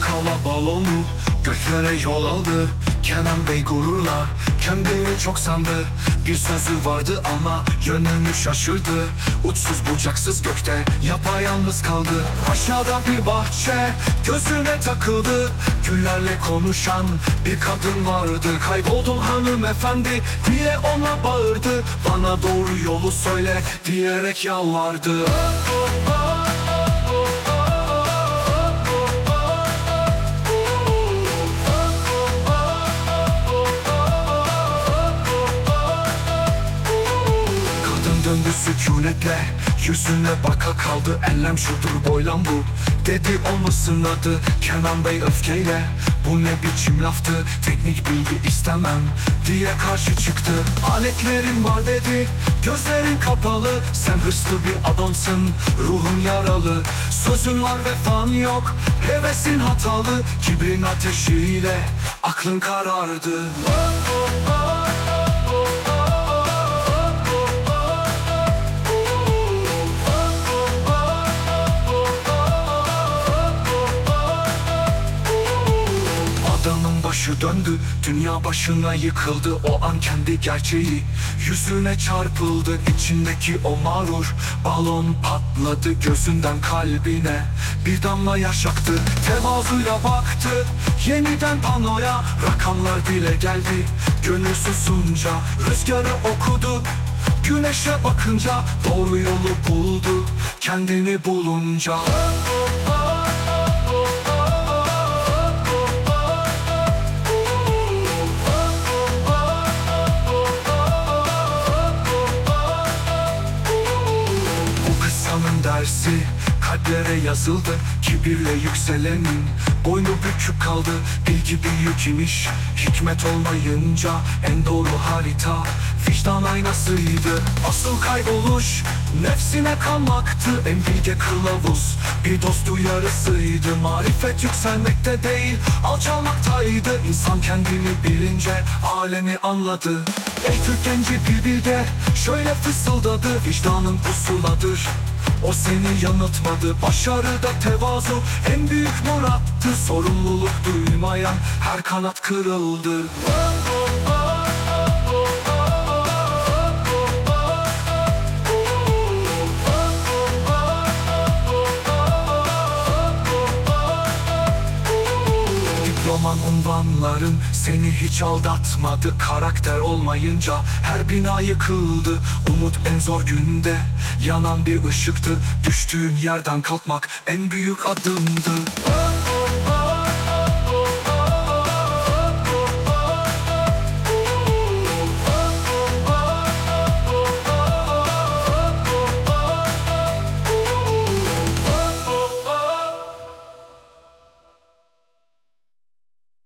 hava balonu Göklere yol aldı. Kenan Bey gururla Kendini çok sandı. Bir sözü vardı ama Yönünü şaşırdı. Uçsuz bucaksız gökte Yapayalnız kaldı. Aşağıda bir bahçe Gözüne takıldı. Güllerle konuşan Bir kadın vardı. Kayboldun hanımefendi Diye ona bağırdı. Bana doğru yolu söyle Diyerek yalvardı. Kadın döndü sükunetle. Yüzüne baka kaldı Ellem şudur boylan bu. Dedi olmasın adı Kenan Bey öfkeyle. Bu ne biçim laftı Teknik bilgi istemem Diye karşı çıktı. Aletlerin var dedi Gözlerin kapalı. Sen hırslı bir adamsın Ruhun yaralı. Sözün var vefan yok Hevesin hatalı. Kibrin ateşiyle Aklın karardı. Adamın başı döndü, dünya başına yıkıldı O an kendi gerçeği. Yüzüne çarpıldı içindeki o mağrur balon patladı gözünden kalbine. Bir damla yaş aktı, tevazuyla baktı Yeniden panoya. Rakamlar dile geldi Gönül susunca rüzgarı okudu. Güneşe bakınca doğru yolu buldu Kendini bulunca dersi kalplere yazıldı Kibirle yükselenin. Boynu bükük kaldı Bilgi bir yük imiş. Hikmet olmayınca En doğru harita vicdan aynasıydı. Asıl kayboluş nefsine kalmaktı En bilge kılavuz bir dost uyarısıydı. Marifet yükselmekte değil alçalmaktaydı. İnsan kendini bilince alemi anladı. Ey Türk genci bir bilge şöyle fısıldadı. Vicdanın pusuladır o seni yanıltmadı Başarıda tevazu. En büyük murattı Sorumluluk duymayan her kanat kırıldı Diploman unvanların seni hiç aldatmadı. Karakter olmayınca her bina yıkıldı. Umut en zor günde yanan bir ışıktı. Düştüğün yerden kalkmak en büyük adımdı